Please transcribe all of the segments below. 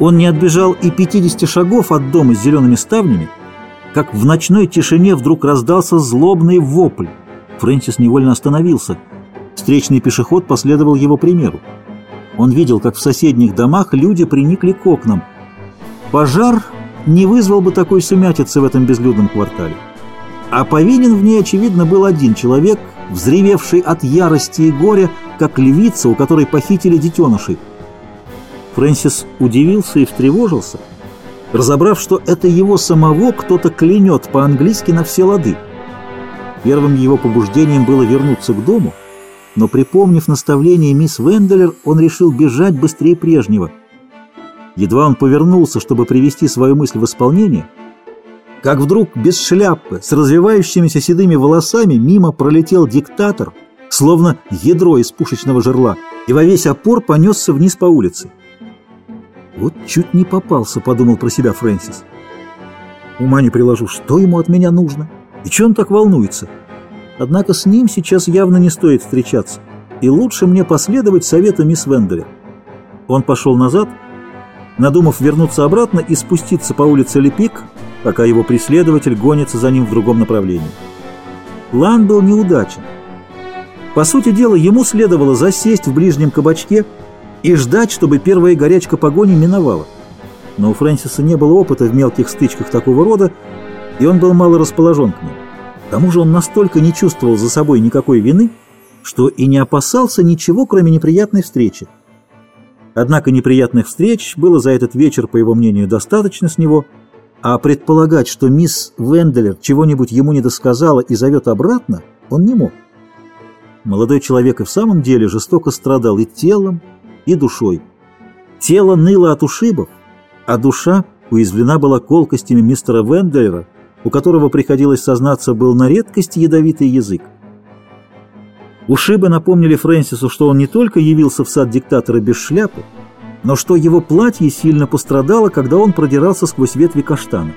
Он не отбежал и 50 шагов от дома с зелеными ставнями, как в ночной тишине вдруг раздался злобный вопль. Фрэнсис невольно остановился. Встречный пешеход последовал его примеру. Он видел, как в соседних домах люди приникли к окнам. Пожар не вызвал бы такой сумятицы в этом безлюдном квартале. А повинен в ней, очевидно, был один человек, взревевший от ярости и горя, как львица, у которой похитили детенышей. Фрэнсис удивился и встревожился, разобрав, что это его самого кто-то клянет по-английски на все лады. Первым его побуждением было вернуться к дому, но, припомнив наставление мисс Венделер, он решил бежать быстрее прежнего. Едва он повернулся, чтобы привести свою мысль в исполнение, как вдруг без шляпы, с развивающимися седыми волосами, мимо пролетел диктатор, словно ядро из пушечного жерла, и во весь опор понесся вниз по улице. «Вот чуть не попался», — подумал про себя Фрэнсис. «Ума не приложу, что ему от меня нужно? И че он так волнуется? Однако с ним сейчас явно не стоит встречаться, и лучше мне последовать совету мисс Венделя». Он пошел назад, надумав вернуться обратно и спуститься по улице Лепик, пока его преследователь гонится за ним в другом направлении. План был неудачен. По сути дела, ему следовало засесть в ближнем кабачке, и ждать, чтобы первая горячка погони миновала. Но у Фрэнсиса не было опыта в мелких стычках такого рода, и он был мало расположен к ним. К тому же он настолько не чувствовал за собой никакой вины, что и не опасался ничего, кроме неприятной встречи. Однако неприятных встреч было за этот вечер, по его мнению, достаточно с него, а предполагать, что мисс Венделер чего-нибудь ему не досказала и зовет обратно, он не мог. Молодой человек и в самом деле жестоко страдал и телом, и душой. Тело ныло от ушибов, а душа уязвлена была колкостями мистера Венделера, у которого, приходилось сознаться, был на редкость ядовитый язык. Ушибы напомнили Фрэнсису, что он не только явился в сад диктатора без шляпы, но что его платье сильно пострадало, когда он продирался сквозь ветви каштана.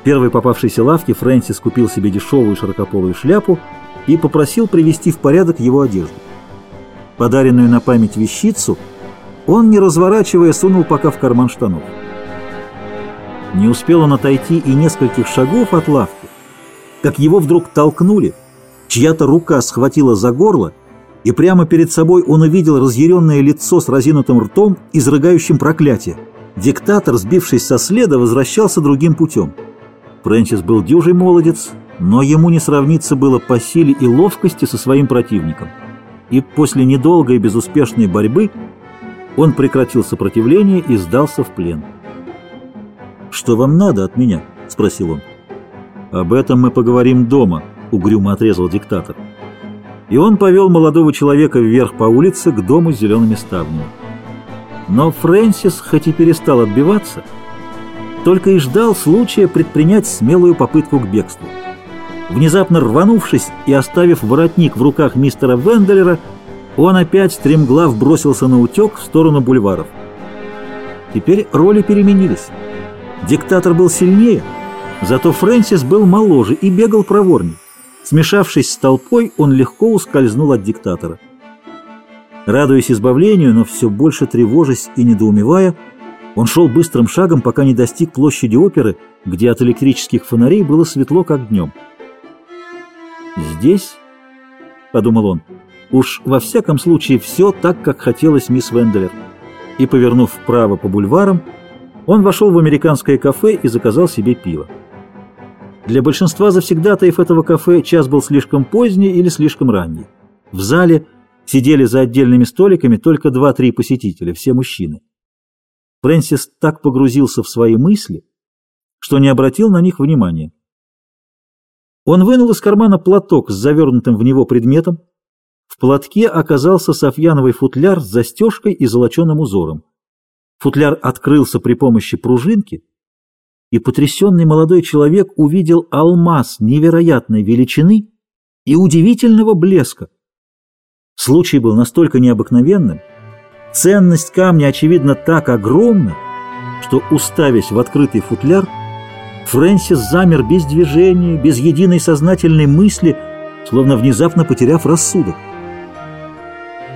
В первой попавшейся лавке Фрэнсис купил себе дешевую широкополую шляпу и попросил привести в порядок его одежду. Подаренную на память вещицу он, не разворачивая, сунул пока в карман штанов. Не успел он отойти и нескольких шагов от лавки, как его вдруг толкнули, чья-то рука схватила за горло, и прямо перед собой он увидел разъяренное лицо с разинутым ртом, изрыгающим проклятие. Диктатор, сбившись со следа, возвращался другим путем. Фрэнсис был дюжий молодец, но ему не сравниться было по силе и ловкости со своим противником и после недолгой безуспешной борьбы он прекратил сопротивление и сдался в плен. «Что вам надо от меня?» – спросил он. «Об этом мы поговорим дома», – угрюмо отрезал диктатор. И он повел молодого человека вверх по улице к дому с зелеными ставнями. Но Фрэнсис, хоть и перестал отбиваться, только и ждал случая предпринять смелую попытку к бегству. Внезапно рванувшись и оставив воротник в руках мистера Венделера, он опять стремглав бросился на утек в сторону бульваров. Теперь роли переменились. Диктатор был сильнее, зато Фрэнсис был моложе и бегал проворней. Смешавшись с толпой, он легко ускользнул от диктатора. Радуясь избавлению, но все больше тревожась и недоумевая, он шел быстрым шагом, пока не достиг площади оперы, где от электрических фонарей было светло, как днем. «Здесь?» — подумал он. «Уж во всяком случае все так, как хотелось мисс Венделер». И, повернув вправо по бульварам, он вошел в американское кафе и заказал себе пиво. Для большинства завсегдатаев этого кафе час был слишком поздний или слишком ранний. В зале сидели за отдельными столиками только два-три посетителя, все мужчины. Фрэнсис так погрузился в свои мысли, что не обратил на них внимания. Он вынул из кармана платок с завернутым в него предметом. В платке оказался софьяновый футляр с застежкой и золоченым узором. Футляр открылся при помощи пружинки, и потрясенный молодой человек увидел алмаз невероятной величины и удивительного блеска. Случай был настолько необыкновенным, ценность камня, очевидно, так огромна, что, уставясь в открытый футляр, Фрэнсис замер без движения, без единой сознательной мысли, словно внезапно потеряв рассудок.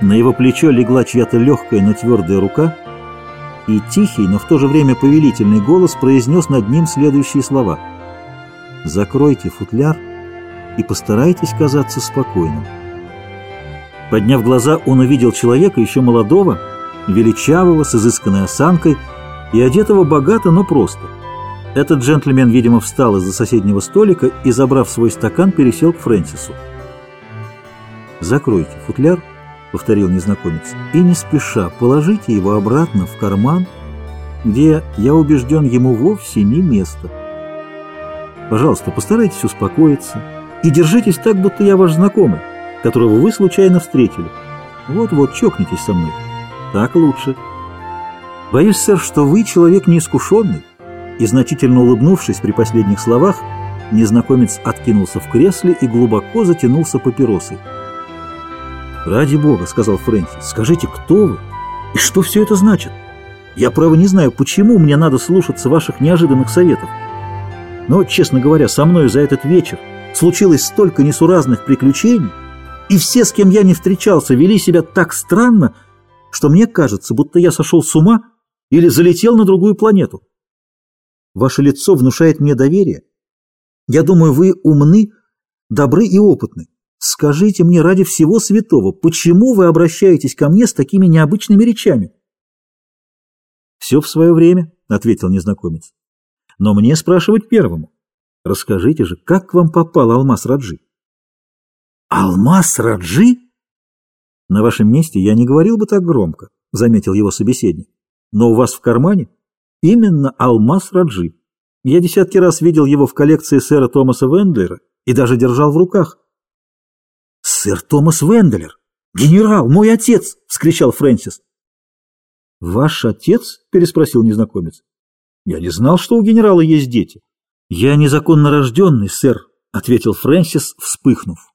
На его плечо легла чья-то легкая, но твердая рука, и тихий, но в то же время повелительный голос произнес над ним следующие слова. «Закройте футляр и постарайтесь казаться спокойным». Подняв глаза, он увидел человека еще молодого, величавого, с изысканной осанкой и одетого богато, но просто. Этот джентльмен, видимо, встал из-за соседнего столика и, забрав свой стакан, пересел к Фрэнсису. «Закройте футляр», — повторил незнакомец, — «и не спеша положите его обратно в карман, где, я убежден, ему вовсе не место. Пожалуйста, постарайтесь успокоиться и держитесь так, будто я ваш знакомый, которого вы случайно встретили. Вот-вот, чокнитесь со мной. Так лучше. Боюсь, сэр, что вы человек неискушенный». И значительно улыбнувшись при последних словах, незнакомец откинулся в кресле и глубоко затянулся папиросой. «Ради бога», — сказал Фрэнсис, — «скажите, кто вы и что все это значит? Я, право, не знаю, почему мне надо слушаться ваших неожиданных советов. Но, честно говоря, со мной за этот вечер случилось столько несуразных приключений, и все, с кем я не встречался, вели себя так странно, что мне кажется, будто я сошел с ума или залетел на другую планету. Ваше лицо внушает мне доверие. Я думаю, вы умны, добры и опытны. Скажите мне ради всего святого, почему вы обращаетесь ко мне с такими необычными речами? Все в свое время, ответил незнакомец. Но мне спрашивать первому. Расскажите же, как к вам попал алмаз Раджи? Алмаз Раджи? На вашем месте я не говорил бы так громко, заметил его собеседник. Но у вас в кармане Именно алмаз Раджи. Я десятки раз видел его в коллекции сэра Томаса Вендлера и даже держал в руках. «Сэр Томас Вендлер! Генерал, мой отец!» — вскричал Фрэнсис. «Ваш отец?» — переспросил незнакомец. «Я не знал, что у генерала есть дети». «Я незаконно рожденный, сэр», — ответил Фрэнсис, вспыхнув.